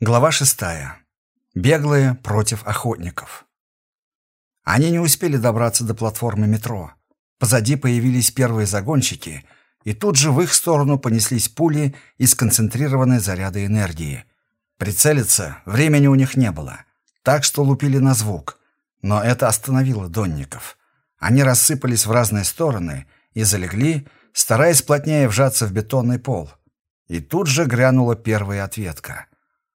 Глава шестая. Беглые против охотников. Они не успели добраться до платформы метро. Позади появились первые загонщики, и тут же в их сторону понеслись пули и сконцентрированные заряды энергии. Прицелиться времени у них не было, так что лупили на звук. Но это остановило донников. Они рассыпались в разные стороны и залегли, стараясь плотнее вжаться в бетонный пол. И тут же грянула первая ответка —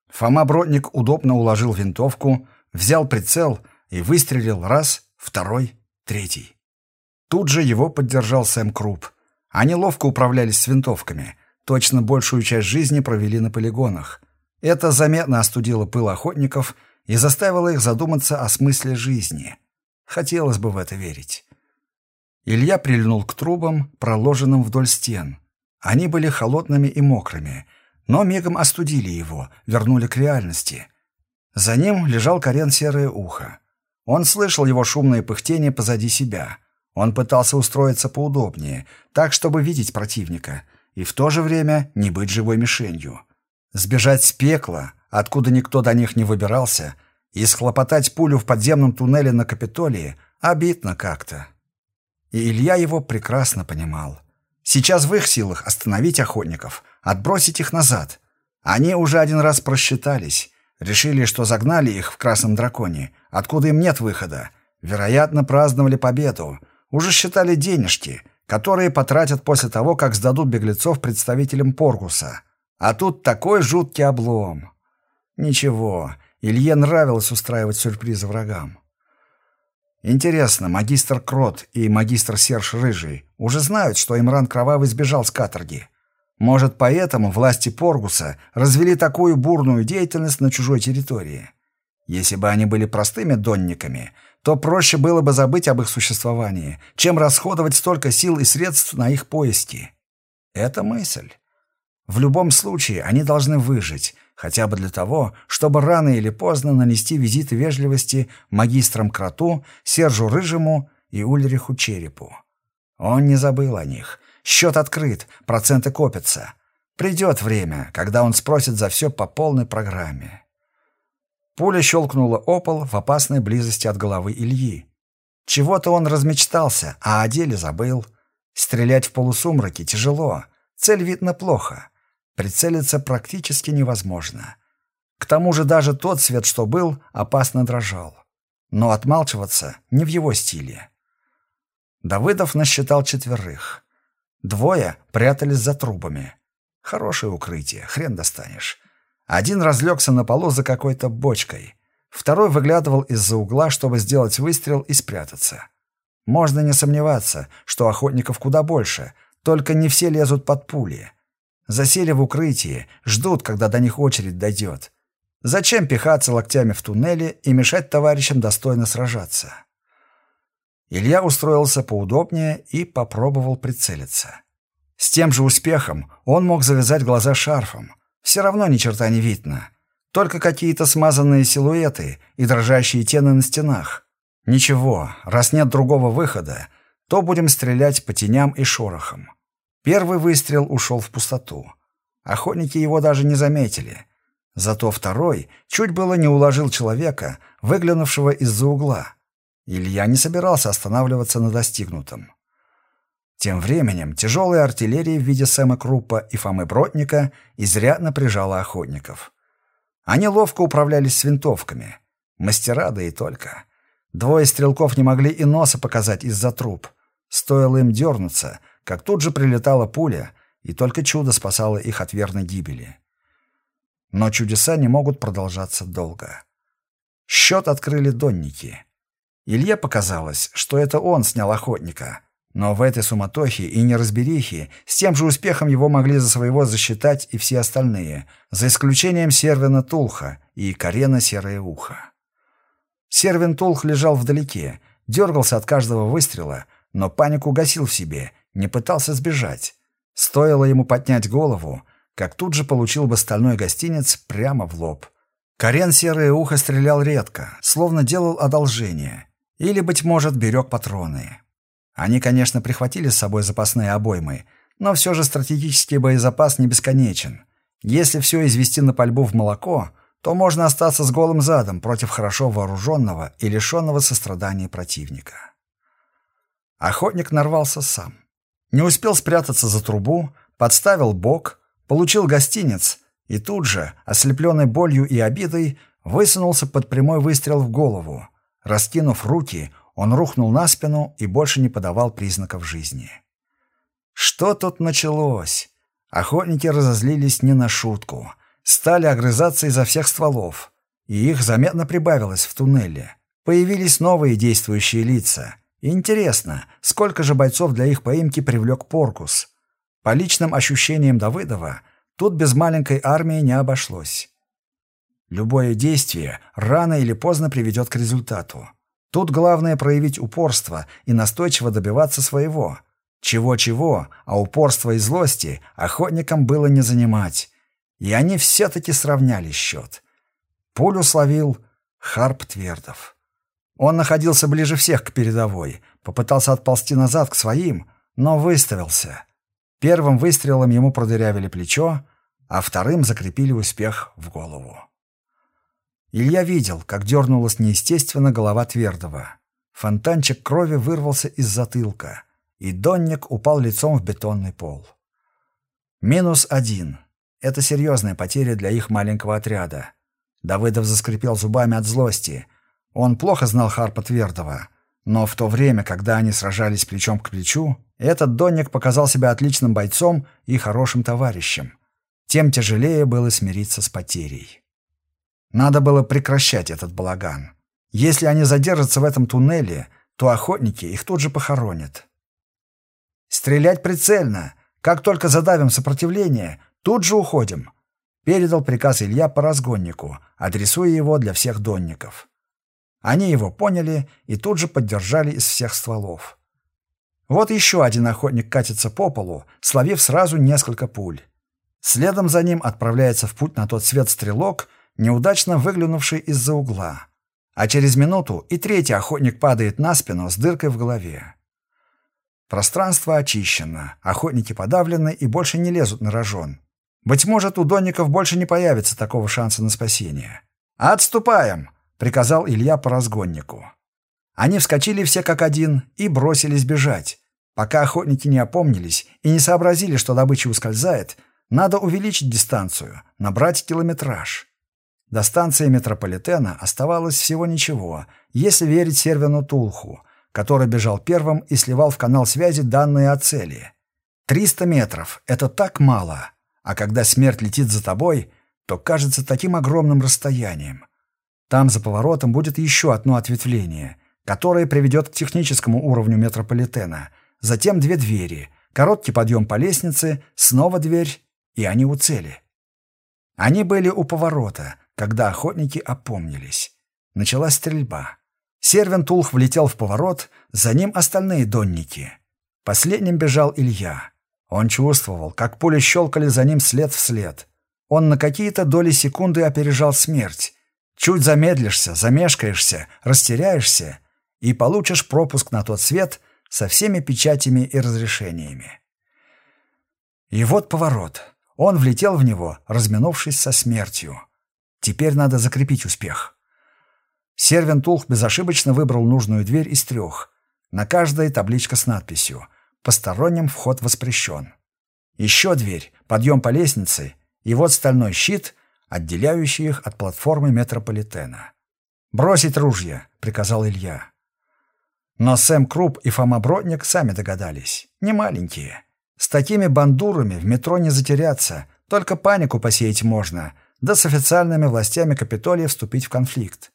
Фома Бродник удобно уложил винтовку, взял прицел и выстрелил раз, второй, третий. Тут же его поддержал Сэм Круп. Они ловко управлялись с винтовками, точно большую часть жизни провели на полигонах. Это заметно остудило пыл охотников и заставило их задуматься о смысле жизни. Хотелось бы в это верить. Илья прильнул к трубам, проложенным вдоль стен. Они были холодными и мокрыми — но мигом остудили его, вернули к реальности. За ним лежал Карен Серое Ухо. Он слышал его шумное пыхтение позади себя. Он пытался устроиться поудобнее, так, чтобы видеть противника, и в то же время не быть живой мишенью. Сбежать с пекла, откуда никто до них не выбирался, и схлопотать пулю в подземном туннеле на Капитолии обидно как-то. И Илья его прекрасно понимал. Сейчас в их силах остановить охотников, отбросить их назад. Они уже один раз просчитались, решили, что загнали их в Красном Драконе, откуда им нет выхода. Вероятно, праздновали победу, уже считали денежки, которые потратят после того, как сдадут беглецов представителям Поргуса. А тут такой жуткий облом. Ничего, Илье нравилось устраивать сюрпризы врагам. Интересно, магистр Крот и магистр Серж Рыжий уже знают, что Имран Кровавый сбежал с каторги. Может, поэтому власти Поргуса развели такую бурную деятельность на чужой территории. Если бы они были простыми донниками, то проще было бы забыть об их существовании, чем расходовать столько сил и средств на их поиски. Это мысль. В любом случае, они должны выжить, хотя бы для того, чтобы рано или поздно нанести визиты вежливости магистрам Кроту, Сержу Рыжему и Ульриху Черепу. Он не забыл о них, Счет открыт, проценты копятся. Придет время, когда он спросит за все по полной программе. Пуля щелкнула опол в опасной близости от головы Ильи. Чего-то он размечтался, а о деле забыл. Стрелять в полусумраке тяжело, цель видно плохо. Прицелиться практически невозможно. К тому же даже тот свет, что был, опасно дрожал. Но отмалчиваться не в его стиле. Давыдов насчитал четверых. Двое прятались за трубами. Хорошее укрытие, хрен достанешь. Один разлегся на полу за какой-то бочкой. Второй выглядывал из-за угла, чтобы сделать выстрел и спрятаться. Можно не сомневаться, что охотников куда больше, только не все лезут под пули. Засели в укрытии, ждут, когда до них очередь дойдет. Зачем пихаться локтями в туннеле и мешать товарищам достойно сражаться? Илья устроился поудобнее и попробовал прицелиться. С тем же успехом он мог завязать глаза шарфом. Все равно ни черта не видно. Только какие-то смазанные силуэты и дрожащие тены на стенах. Ничего, раз нет другого выхода, то будем стрелять по теням и шорохам. Первый выстрел ушел в пустоту. Охотники его даже не заметили. Зато второй чуть было не уложил человека, выглянувшего из-за угла. Илья не собирался останавливаться на достигнутом. Тем временем тяжелая артиллерия в виде Сэма Круппа и Фомы Бродника изрядно прижала охотников. Они ловко управлялись с винтовками. Мастера, да и только. Двое стрелков не могли и носа показать из-за труб. Стоило им дернуться, как тут же прилетала пуля, и только чудо спасало их от верной гибели. Но чудеса не могут продолжаться долго. Счет открыли донники — Илье показалось, что это он снял охотника. Но в этой суматохе и неразберихе с тем же успехом его могли за своего засчитать и все остальные, за исключением Сервина Тулха и Карена Серое Ухо. Сервин Тулх лежал вдалеке, дергался от каждого выстрела, но панику гасил в себе, не пытался сбежать. Стоило ему поднять голову, как тут же получил бы стальной гостинец прямо в лоб. Карен Серое Ухо стрелял редко, словно делал одолжение — или, быть может, берег патроны. Они, конечно, прихватили с собой запасные обоймы, но все же стратегический боезапас не бесконечен. Если все извести на пальбу в молоко, то можно остаться с голым задом против хорошо вооруженного и лишенного сострадания противника. Охотник нарвался сам. Не успел спрятаться за трубу, подставил бок, получил гостинец и тут же, ослепленный болью и обидой, высунулся под прямой выстрел в голову. Раскинув руки, он рухнул на спину и больше не подавал признаков жизни. Что тут началось? Охотники разозлились не на шутку. Стали огрызаться изо всех стволов. И их заметно прибавилось в туннеле. Появились новые действующие лица. Интересно, сколько же бойцов для их поимки привлек Поркус? По личным ощущениям Давыдова, тут без маленькой армии не обошлось. Любое действие рано или поздно приведет к результату. Тут главное проявить упорство и настойчиво добиваться своего. Чего-чего, а упорства и злости охотникам было не занимать. И они все-таки сравняли счет. Пулю словил Харп Твердов. Он находился ближе всех к передовой, попытался отползти назад к своим, но выставился. Первым выстрелом ему продырявили плечо, а вторым закрепили успех в голову. Илья видел, как дернулась неестественно голова Твердова. Фонтанчик крови вырвался из затылка, и Донник упал лицом в бетонный пол. Минус один. Это серьезная потеря для их маленького отряда. Давыдов заскрипел зубами от злости. Он плохо знал Харпа Твердова, но в то время, когда они сражались плечом к плечу, этот Донник показал себя отличным бойцом и хорошим товарищем. Тем тяжелее было смириться с потерей. Надо было прекращать этот балаган. Если они задержатся в этом туннеле, то охотники их тут же похоронят. «Стрелять прицельно! Как только задавим сопротивление, тут же уходим!» Передал приказ Илья по разгоннику, адресуя его для всех донников. Они его поняли и тут же поддержали из всех стволов. Вот еще один охотник катится по полу, словив сразу несколько пуль. Следом за ним отправляется в путь на тот свет стрелок — неудачно выглянувший из-за угла. А через минуту и третий охотник падает на спину с дыркой в голове. Пространство очищено, охотники подавлены и больше не лезут на рожон. Быть может, у донников больше не появится такого шанса на спасение. «Отступаем!» — приказал Илья по разгоннику. Они вскочили все как один и бросились бежать. Пока охотники не опомнились и не сообразили, что добыча ускользает, надо увеличить дистанцию, набрать километраж. До станции метрополитена оставалось всего ничего, если верить Сервину Тулху, который бежал первым и сливал в канал связи данные о цели. Триста метров — это так мало, а когда смерть летит за тобой, то кажется таким огромным расстоянием. Там за поворотом будет еще одно ответвление, которое приведет к техническому уровню метрополитена, затем две двери, короткий подъем по лестнице, снова дверь, и они у цели. Они были у поворота, когда охотники опомнились. Началась стрельба. Сервин Тулх влетел в поворот, за ним остальные донники. Последним бежал Илья. Он чувствовал, как пули щелкали за ним след в след. Он на какие-то доли секунды опережал смерть. Чуть замедлишься, замешкаешься, растеряешься и получишь пропуск на тот свет со всеми печатями и разрешениями. И вот поворот. Он влетел в него, разминувшись со смертью. Теперь надо закрепить успех. Сервин Тулх безошибочно выбрал нужную дверь из трех. На каждой табличка с надписью «Посторонним вход воспрещен». Еще дверь, подъем по лестнице, и вот стальной щит, отделяющий их от платформы метрополитена. «Бросить ружья!» — приказал Илья. Но Сэм Круп и Фома Бродник сами догадались. Не маленькие. С такими бандурами в метро не затеряться, только панику посеять можно — да с официальными властями Капитолия вступить в конфликт.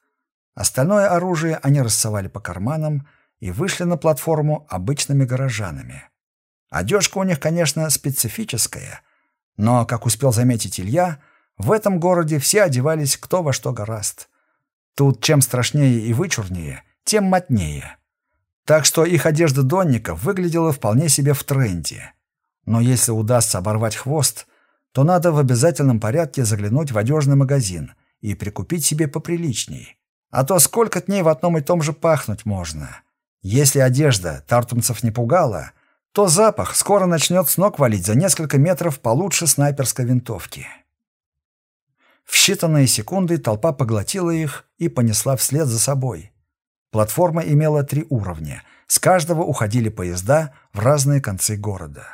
Остальное оружие они рассовали по карманам и вышли на платформу обычными горожанами. Одежка у них, конечно, специфическая, но, как успел заметить Илья, в этом городе все одевались кто во что гораст. Тут чем страшнее и вычурнее, тем мотнее. Так что их одежда донников выглядела вполне себе в тренде. Но если удастся оборвать хвост, то надо в обязательном порядке заглянуть в одежный магазин и прикупить себе поприличней. А то сколько дней в одном и том же пахнуть можно. Если одежда тартумцев не пугала, то запах скоро начнет с ног валить за несколько метров получше снайперской винтовки. В считанные секунды толпа поглотила их и понесла вслед за собой. Платформа имела три уровня. С каждого уходили поезда в разные концы города.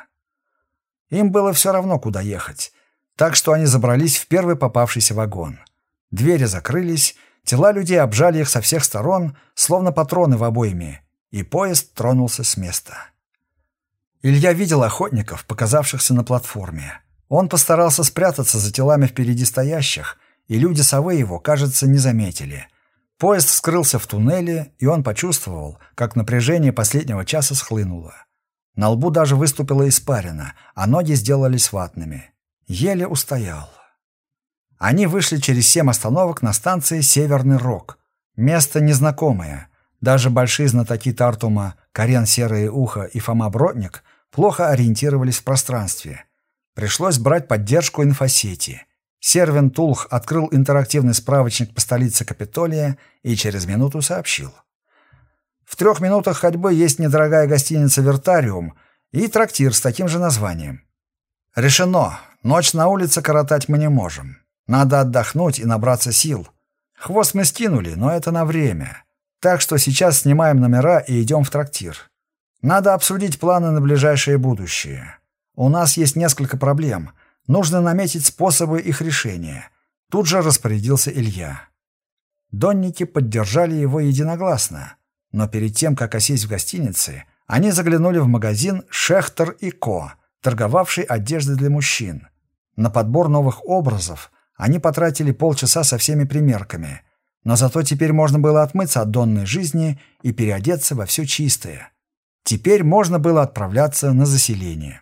Им было все равно, куда ехать, так что они забрались в первый попавшийся вагон. Двери закрылись, тела людей обжали их со всех сторон, словно патроны в обойме, и поезд тронулся с места. Илья видел охотников, показавшихся на платформе. Он постарался спрятаться за телами впереди стоящих, и люди совы его, кажется, не заметили. Поезд скрылся в туннеле, и он почувствовал, как напряжение последнего часа схлынуло. На лбу даже выступила испарина, а ноги сделались ватными. Еле устоял. Они вышли через семь остановок на станции «Северный Рог». Место незнакомое. Даже большие знатоки Тартума, Карен Серое Ухо и Фома Бродник плохо ориентировались в пространстве – Пришлось брать поддержку инфосети. Сервин Тулх открыл интерактивный справочник по столице Капитолия и через минуту сообщил. В трех минутах ходьбы есть недорогая гостиница «Вертариум» и трактир с таким же названием. Решено. Ночь на улице коротать мы не можем. Надо отдохнуть и набраться сил. Хвост мы скинули, но это на время. Так что сейчас снимаем номера и идем в трактир. Надо обсудить планы на ближайшее будущее. У нас есть несколько проблем. Нужно наметить способы их решения. Тут же распорядился Илья. Донники поддержали его единогласно. Но перед тем, как осесть в гостинице, они заглянули в магазин «Шехтер и Ко», торговавший одеждой для мужчин. На подбор новых образов они потратили полчаса со всеми примерками, но зато теперь можно было отмыться от донной жизни и переодеться во все чистое. Теперь можно было отправляться на заселение.